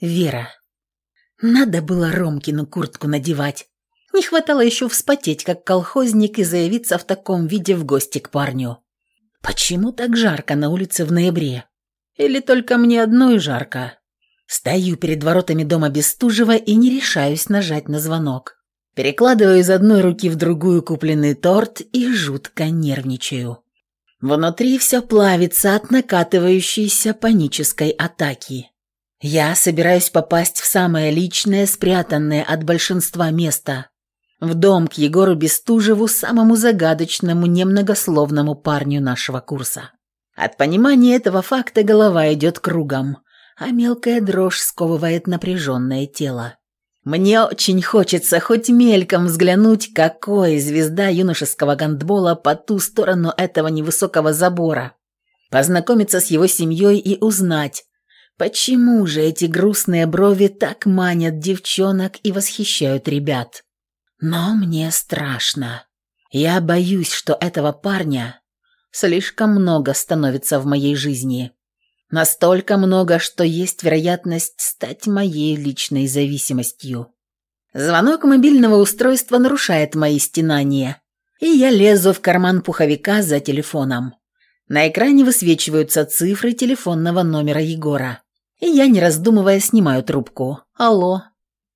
Вера. Надо было Ромкину куртку надевать. Не хватало еще вспотеть, как колхозник, и заявиться в таком виде в гости к парню. Почему так жарко на улице в ноябре? Или только мне одной жарко? Стою перед воротами дома Бестужева и не решаюсь нажать на звонок. Перекладываю из одной руки в другую купленный торт и жутко нервничаю. Внутри все плавится от накатывающейся панической атаки. Я собираюсь попасть в самое личное, спрятанное от большинства место. В дом к Егору Бестужеву, самому загадочному, немногословному парню нашего курса. От понимания этого факта голова идет кругом, а мелкая дрожь сковывает напряженное тело. Мне очень хочется хоть мельком взглянуть, какой звезда юношеского гандбола по ту сторону этого невысокого забора. Познакомиться с его семьей и узнать, почему же эти грустные брови так манят девчонок и восхищают ребят. Но мне страшно. Я боюсь, что этого парня слишком много становится в моей жизни. Настолько много, что есть вероятность стать моей личной зависимостью. Звонок мобильного устройства нарушает мои стенания, и я лезу в карман пуховика за телефоном. На экране высвечиваются цифры телефонного номера Егора. И я, не раздумывая, снимаю трубку. «Алло».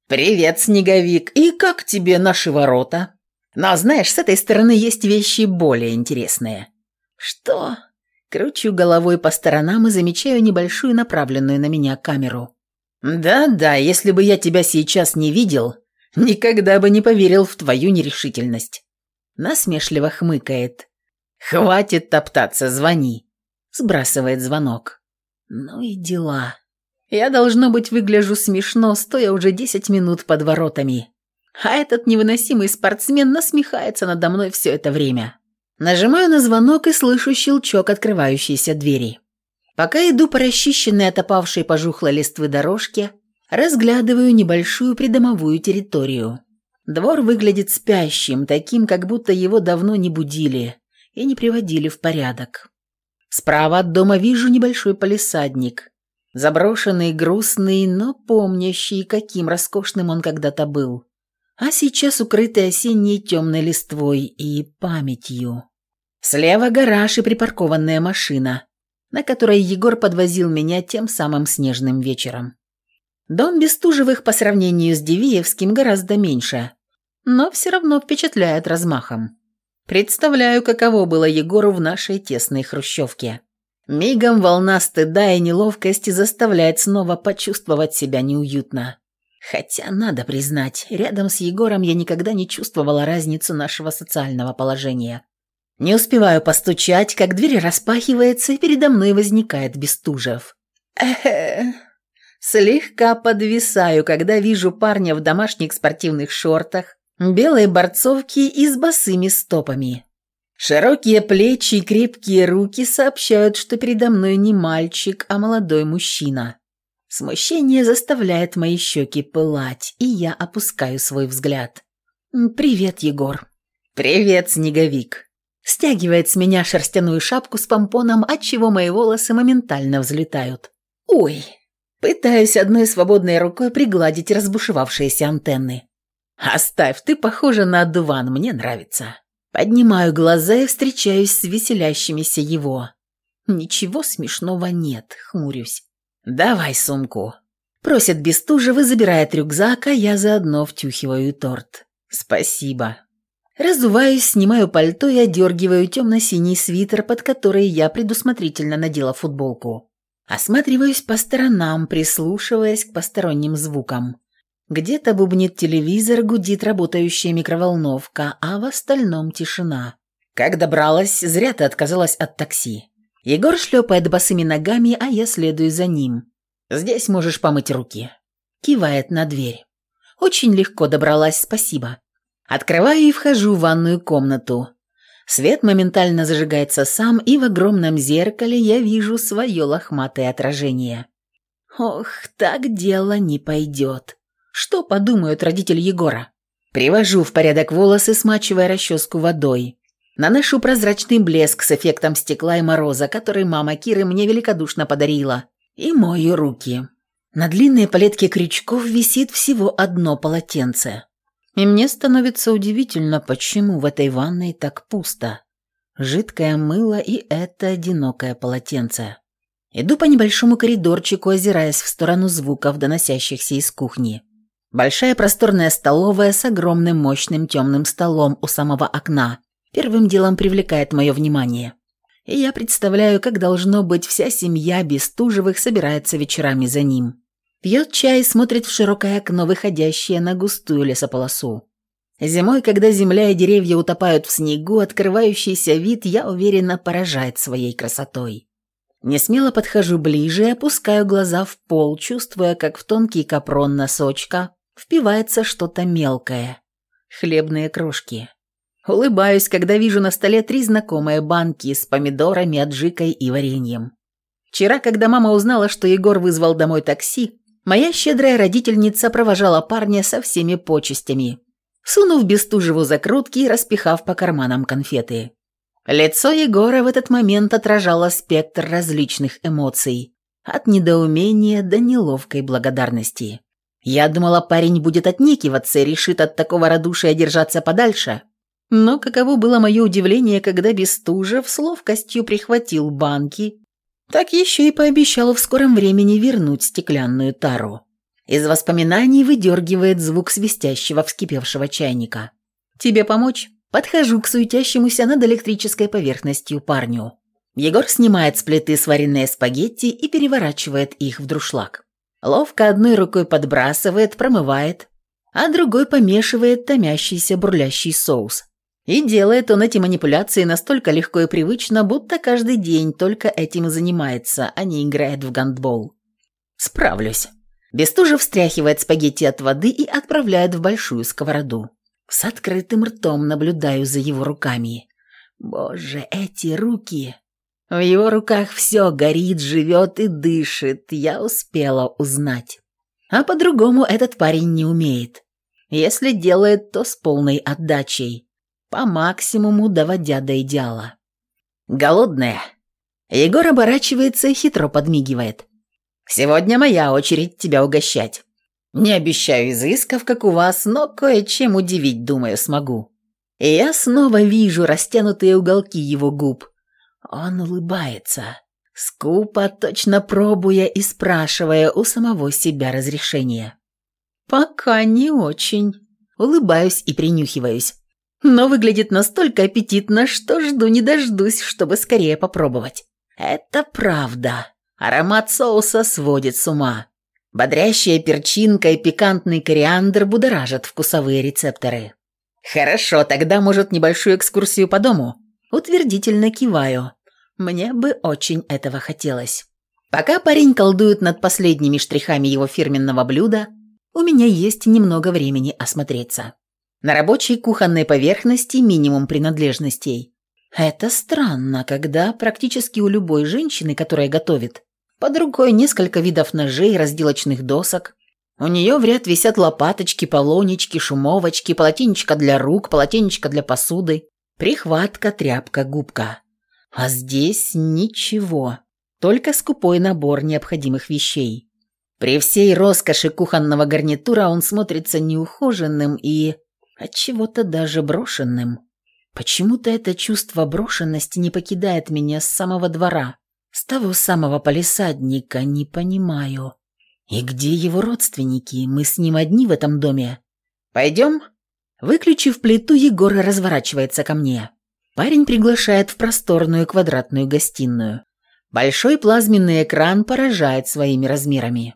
«Привет, Снеговик. И как тебе наши ворота?» «Но знаешь, с этой стороны есть вещи более интересные». «Что?» Кручу головой по сторонам и замечаю небольшую направленную на меня камеру. «Да-да, если бы я тебя сейчас не видел, никогда бы не поверил в твою нерешительность». Насмешливо хмыкает. «Хватит топтаться, звони». Сбрасывает звонок. Ну и дела. Я, должно быть, выгляжу смешно, стоя уже десять минут под воротами. А этот невыносимый спортсмен насмехается надо мной все это время. Нажимаю на звонок и слышу щелчок открывающейся двери. Пока иду по расчищенной от опавшей пожухлой листвы дорожке, разглядываю небольшую придомовую территорию. Двор выглядит спящим, таким, как будто его давно не будили и не приводили в порядок. Справа от дома вижу небольшой палисадник. Заброшенный, грустный, но помнящий, каким роскошным он когда-то был а сейчас укрытый осенней темной листвой и памятью. Слева гараж и припаркованная машина, на которой Егор подвозил меня тем самым снежным вечером. Дом Бестужевых по сравнению с Дивиевским гораздо меньше, но все равно впечатляет размахом. Представляю, каково было Егору в нашей тесной хрущевке. Мигом волна стыда и неловкости заставляет снова почувствовать себя неуютно. Хотя, надо признать, рядом с Егором я никогда не чувствовала разницу нашего социального положения. Не успеваю постучать, как дверь распахивается, и передо мной возникает Бестужев. Эхе. Слегка подвисаю, когда вижу парня в домашних спортивных шортах, белой борцовке и с босыми стопами. Широкие плечи и крепкие руки сообщают, что передо мной не мальчик, а молодой мужчина. Смущение заставляет мои щеки пылать, и я опускаю свой взгляд. «Привет, Егор». «Привет, Снеговик». Стягивает с меня шерстяную шапку с помпоном, отчего мои волосы моментально взлетают. «Ой!» Пытаюсь одной свободной рукой пригладить разбушевавшиеся антенны. «Оставь, ты похожа на одуван, мне нравится». Поднимаю глаза и встречаюсь с веселящимися его. Ничего смешного нет, хмурюсь. «Давай сумку». Просит Бестужев и забирает рюкзак, а я заодно втюхиваю торт. «Спасибо». Разуваюсь, снимаю пальто и одергиваю темно-синий свитер, под который я предусмотрительно надела футболку. Осматриваюсь по сторонам, прислушиваясь к посторонним звукам. Где-то бубнит телевизор, гудит работающая микроволновка, а в остальном тишина. Как добралась, зря ты отказалась от такси. Егор шлепает босыми ногами, а я следую за ним. «Здесь можешь помыть руки». Кивает на дверь. Очень легко добралась, спасибо. Открываю и вхожу в ванную комнату. Свет моментально зажигается сам, и в огромном зеркале я вижу свое лохматое отражение. Ох, так дело не пойдет. Что подумают родители Егора? Привожу в порядок волосы, смачивая расческу водой. Наношу прозрачный блеск с эффектом стекла и мороза, который мама Киры мне великодушно подарила, и мою руки. На длинной палетке крючков висит всего одно полотенце. И мне становится удивительно, почему в этой ванной так пусто. Жидкое мыло и это одинокое полотенце. Иду по небольшому коридорчику, озираясь в сторону звуков, доносящихся из кухни. Большая просторная столовая с огромным мощным темным столом у самого окна первым делом привлекает мое внимание. И я представляю, как должно быть вся семья Бестужевых собирается вечерами за ним. Пьет чай и смотрит в широкое окно, выходящее на густую лесополосу. Зимой, когда земля и деревья утопают в снегу, открывающийся вид, я уверенно поражает своей красотой. Не смело подхожу ближе и опускаю глаза в пол, чувствуя, как в тонкий капрон носочка впивается что-то мелкое. Хлебные крошки. Улыбаюсь, когда вижу на столе три знакомые банки с помидорами, аджикой и вареньем. Вчера, когда мама узнала, что Егор вызвал домой такси, моя щедрая родительница провожала парня со всеми почестями, сунув Бестужеву закрутки и распихав по карманам конфеты. Лицо Егора в этот момент отражало спектр различных эмоций, от недоумения до неловкой благодарности. Я думала, парень будет отнекиваться и решит от такого радушия держаться подальше. Но каково было мое удивление, когда Бестужев с ловкостью прихватил банки, так еще и пообещал в скором времени вернуть стеклянную тару. Из воспоминаний выдергивает звук свистящего вскипевшего чайника. «Тебе помочь?» Подхожу к суетящемуся над электрической поверхностью парню. Егор снимает с плиты сваренные спагетти и переворачивает их в друшлаг. Ловко одной рукой подбрасывает, промывает, а другой помешивает томящийся бурлящий соус. И делает он эти манипуляции настолько легко и привычно, будто каждый день только этим и занимается, а не играет в гандбол. Справлюсь. Бестужев встряхивает спагетти от воды и отправляет в большую сковороду. С открытым ртом наблюдаю за его руками. Боже, эти руки! В его руках все горит, живет и дышит, я успела узнать. А по-другому этот парень не умеет. Если делает, то с полной отдачей, по максимуму доводя до идеала. Голодная. Егор оборачивается и хитро подмигивает. «Сегодня моя очередь тебя угощать. Не обещаю изысков, как у вас, но кое-чем удивить, думаю, смогу. И я снова вижу растянутые уголки его губ. Он улыбается, скупо, точно пробуя и спрашивая у самого себя разрешения. «Пока не очень». Улыбаюсь и принюхиваюсь. Но выглядит настолько аппетитно, что жду не дождусь, чтобы скорее попробовать. Это правда. Аромат соуса сводит с ума. Бодрящая перчинка и пикантный кориандр будоражат вкусовые рецепторы. «Хорошо, тогда, может, небольшую экскурсию по дому?» Утвердительно киваю. Мне бы очень этого хотелось. Пока парень колдует над последними штрихами его фирменного блюда, у меня есть немного времени осмотреться. На рабочей кухонной поверхности минимум принадлежностей. Это странно, когда практически у любой женщины, которая готовит, под рукой несколько видов ножей, разделочных досок. У нее в ряд висят лопаточки, полонечки, шумовочки, полотенечко для рук, полотенечко для посуды, прихватка, тряпка, губка. А здесь ничего, только скупой набор необходимых вещей. При всей роскоши кухонного гарнитура он смотрится неухоженным и от чего-то даже брошенным. Почему-то это чувство брошенности не покидает меня с самого двора. С того самого полисадника не понимаю. И где его родственники? Мы с ним одни в этом доме. Пойдем? Выключив плиту, Егор разворачивается ко мне. Парень приглашает в просторную квадратную гостиную. Большой плазменный экран поражает своими размерами.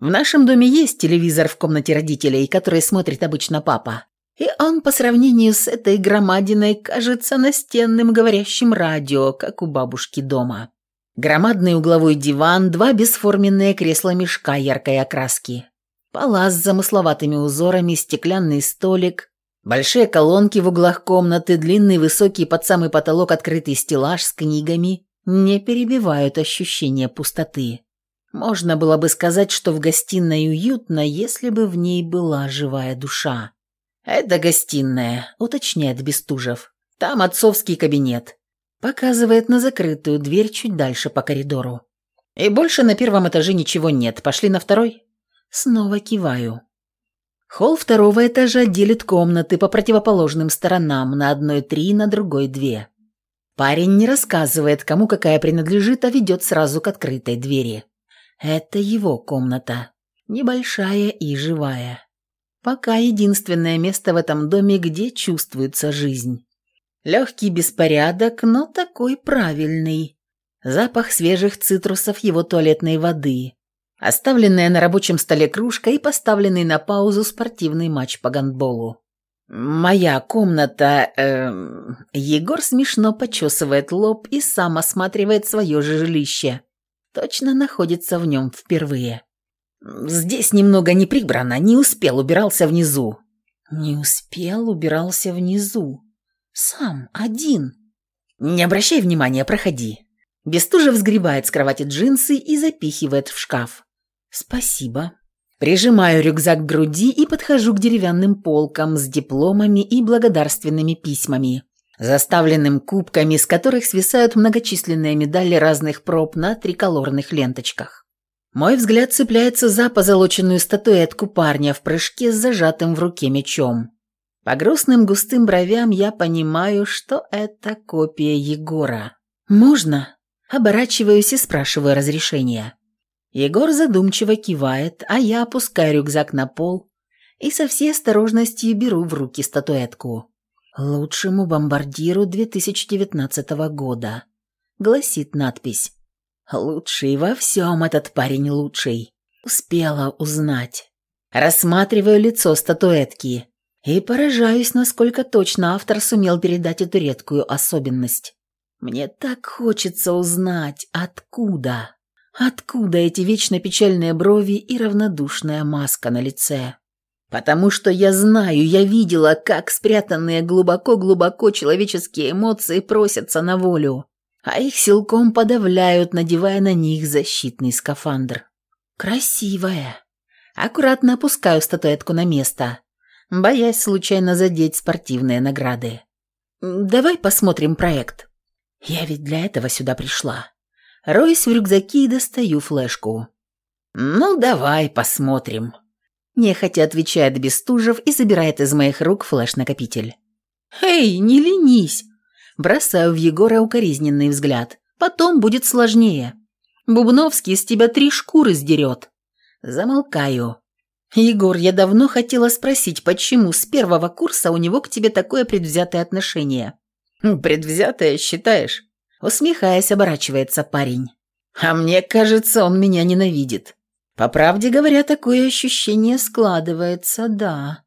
В нашем доме есть телевизор в комнате родителей, который смотрит обычно папа. И он по сравнению с этой громадиной кажется настенным говорящим радио, как у бабушки дома. Громадный угловой диван, два бесформенные кресла-мешка яркой окраски. Палас с замысловатыми узорами, стеклянный столик, большие колонки в углах комнаты, длинный высокий под самый потолок открытый стеллаж с книгами не перебивают ощущение пустоты. Можно было бы сказать, что в гостиной уютно, если бы в ней была живая душа. «Это гостиная», — уточняет Бестужев. «Там отцовский кабинет. Показывает на закрытую дверь чуть дальше по коридору. И больше на первом этаже ничего нет. Пошли на второй? Снова киваю. Холл второго этажа делит комнаты по противоположным сторонам, на одной три, на другой две. Парень не рассказывает, кому какая принадлежит, а ведет сразу к открытой двери. Это его комната. Небольшая и живая. Пока единственное место в этом доме, где чувствуется жизнь. Легкий беспорядок, но такой правильный. Запах свежих цитрусов его туалетной воды. Оставленная на рабочем столе кружка и поставленный на паузу спортивный матч по гандболу. «Моя комната...» э, Егор смешно почесывает лоб и сам осматривает свое же жилище. Точно находится в нем впервые. «Здесь немного не прибрано, не успел, убирался внизу». «Не успел, убирался внизу. Сам, один». «Не обращай внимания, проходи». Бестужев сгребает с кровати джинсы и запихивает в шкаф. «Спасибо». Прижимаю рюкзак к груди и подхожу к деревянным полкам с дипломами и благодарственными письмами, заставленным кубками, с которых свисают многочисленные медали разных проб на триколорных ленточках. Мой взгляд цепляется за позолоченную статуэтку парня в прыжке с зажатым в руке мечом. По грустным густым бровям я понимаю, что это копия Егора. «Можно?» Оборачиваюсь и спрашиваю разрешения. Егор задумчиво кивает, а я опускаю рюкзак на пол и со всей осторожностью беру в руки статуэтку. «Лучшему бомбардиру 2019 года», — гласит надпись. «Лучший во всем этот парень лучший». Успела узнать. Рассматриваю лицо статуэтки и поражаюсь, насколько точно автор сумел передать эту редкую особенность. Мне так хочется узнать, откуда. Откуда эти вечно печальные брови и равнодушная маска на лице? Потому что я знаю, я видела, как спрятанные глубоко-глубоко человеческие эмоции просятся на волю, а их силком подавляют, надевая на них защитный скафандр. Красивая. Аккуратно опускаю статуэтку на место, боясь случайно задеть спортивные награды. Давай посмотрим проект. Я ведь для этого сюда пришла. Роюсь в рюкзаке и достаю флешку. «Ну, давай посмотрим». Нехотя отвечает Бестужев и забирает из моих рук флеш-накопитель. «Эй, не ленись!» Бросаю в Егора укоризненный взгляд. «Потом будет сложнее. Бубновский из тебя три шкуры сдерет». Замолкаю. «Егор, я давно хотела спросить, почему с первого курса у него к тебе такое предвзятое отношение?» «Предвзятое, считаешь?» Усмехаясь, оборачивается парень. «А мне кажется, он меня ненавидит». По правде говоря, такое ощущение складывается, да.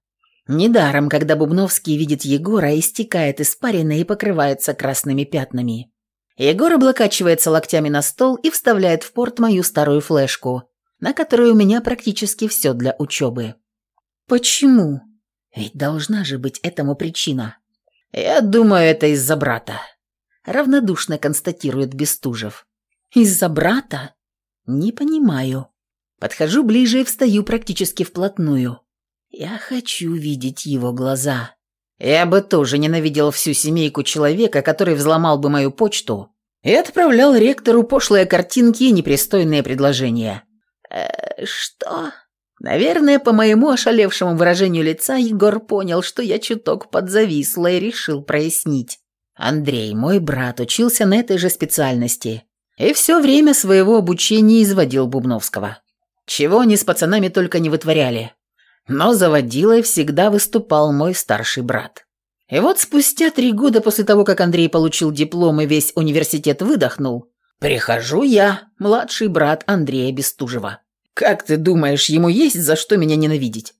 Недаром, когда Бубновский видит Егора, истекает испарина и покрывается красными пятнами. Егор облокачивается локтями на стол и вставляет в порт мою старую флешку, на которой у меня практически все для учебы. Почему? Ведь должна же быть этому причина. Я думаю, это из-за брата равнодушно констатирует Бестужев. «Из-за брата?» «Не понимаю». Подхожу ближе и встаю практически вплотную. Я хочу видеть его глаза. Я бы тоже ненавидел всю семейку человека, который взломал бы мою почту и отправлял ректору пошлые картинки и непристойные предложения. «Э, что?» Наверное, по моему ошалевшему выражению лица Егор понял, что я чуток подзависла и решил прояснить. Андрей, мой брат, учился на этой же специальности и все время своего обучения изводил Бубновского. Чего они с пацанами только не вытворяли. Но заводилой всегда выступал мой старший брат. И вот спустя три года после того, как Андрей получил диплом и весь университет выдохнул, прихожу я, младший брат Андрея Бестужева. Как ты думаешь, ему есть за что меня ненавидеть?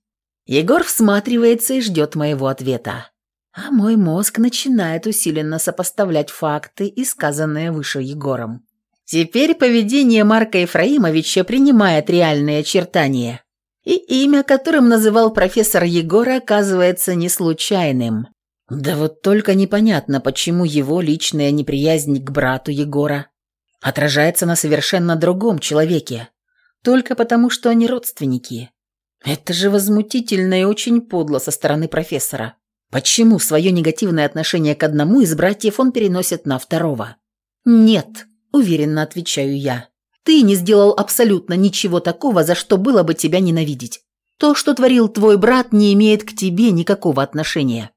Егор всматривается и ждет моего ответа а мой мозг начинает усиленно сопоставлять факты и сказанное выше Егором. Теперь поведение Марка Ефраимовича принимает реальные очертания, и имя, которым называл профессор Егора, оказывается не случайным. Да вот только непонятно, почему его личная неприязнь к брату Егора отражается на совершенно другом человеке, только потому, что они родственники. Это же возмутительно и очень подло со стороны профессора. Почему свое негативное отношение к одному из братьев он переносит на второго? «Нет», – уверенно отвечаю я. Ты не сделал абсолютно ничего такого, за что было бы тебя ненавидеть. То, что творил твой брат, не имеет к тебе никакого отношения.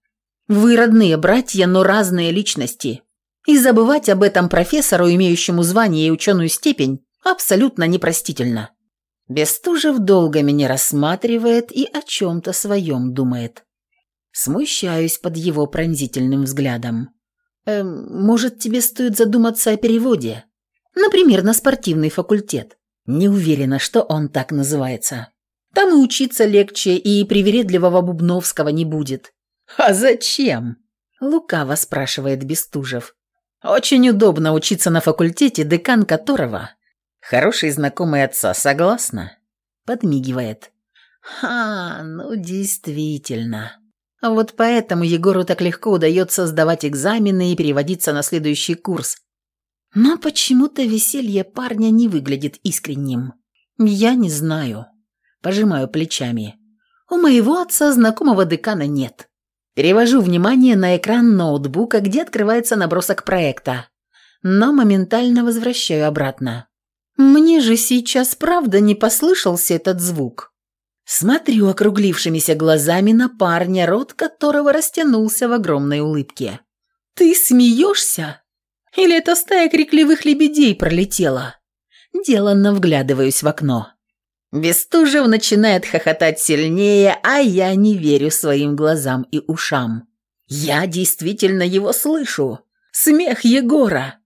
Вы родные братья, но разные личности. И забывать об этом профессору, имеющему звание и ученую степень, абсолютно непростительно. Бестужев долго меня рассматривает и о чем-то своем думает. Смущаюсь под его пронзительным взглядом. Эм, может, тебе стоит задуматься о переводе? Например, на спортивный факультет. Не уверена, что он так называется. Там и учиться легче, и привередливого Бубновского не будет. А зачем? Лукаво спрашивает Бестужев. Очень удобно учиться на факультете, декан которого хороший знакомый отца, согласна? Подмигивает. Ха, ну действительно. Вот поэтому Егору так легко удается сдавать экзамены и переводиться на следующий курс. Но почему-то веселье парня не выглядит искренним. Я не знаю. Пожимаю плечами. У моего отца знакомого декана нет. Перевожу внимание на экран ноутбука, где открывается набросок проекта, но моментально возвращаю обратно. Мне же сейчас правда не послышался этот звук. Смотрю округлившимися глазами на парня, рот которого растянулся в огромной улыбке. «Ты смеешься? Или это стая крикливых лебедей пролетела?» Деланно вглядываюсь в окно. Бестужев начинает хохотать сильнее, а я не верю своим глазам и ушам. Я действительно его слышу. Смех Егора.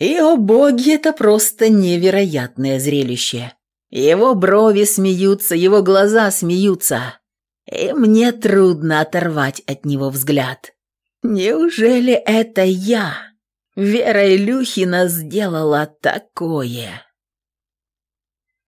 И, о боги, это просто невероятное зрелище. Его брови смеются, его глаза смеются. И мне трудно оторвать от него взгляд. Неужели это я? Вера Илюхина сделала такое?